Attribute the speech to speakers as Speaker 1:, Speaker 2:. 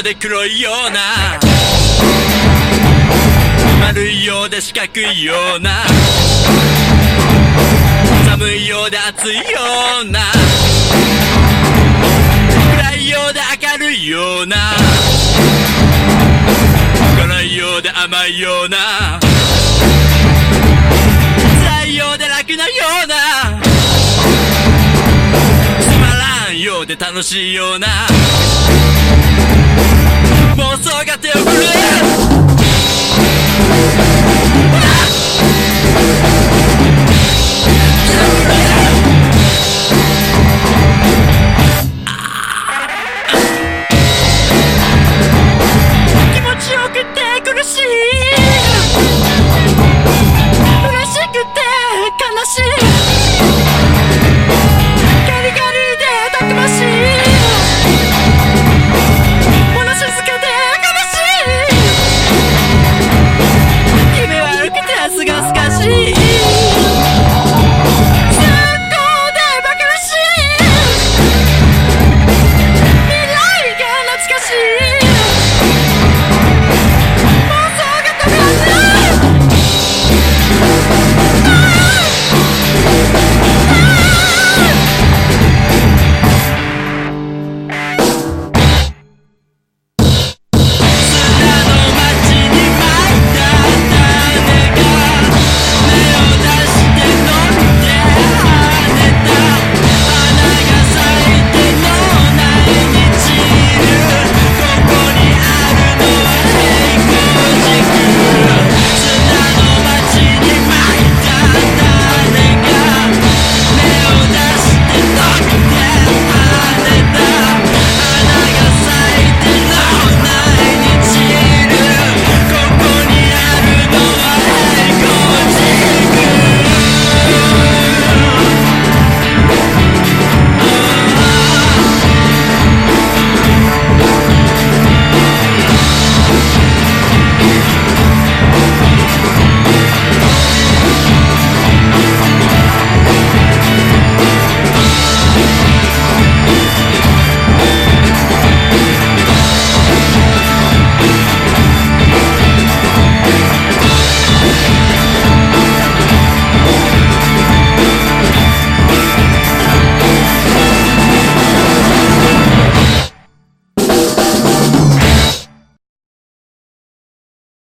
Speaker 1: で黒いような。丸いようで四角いような。寒いようで暑いような。暗いようで明るいような。辛いようで甘いような。辛いようで楽なような。つまらんようで楽しいような。Bom sangue até o...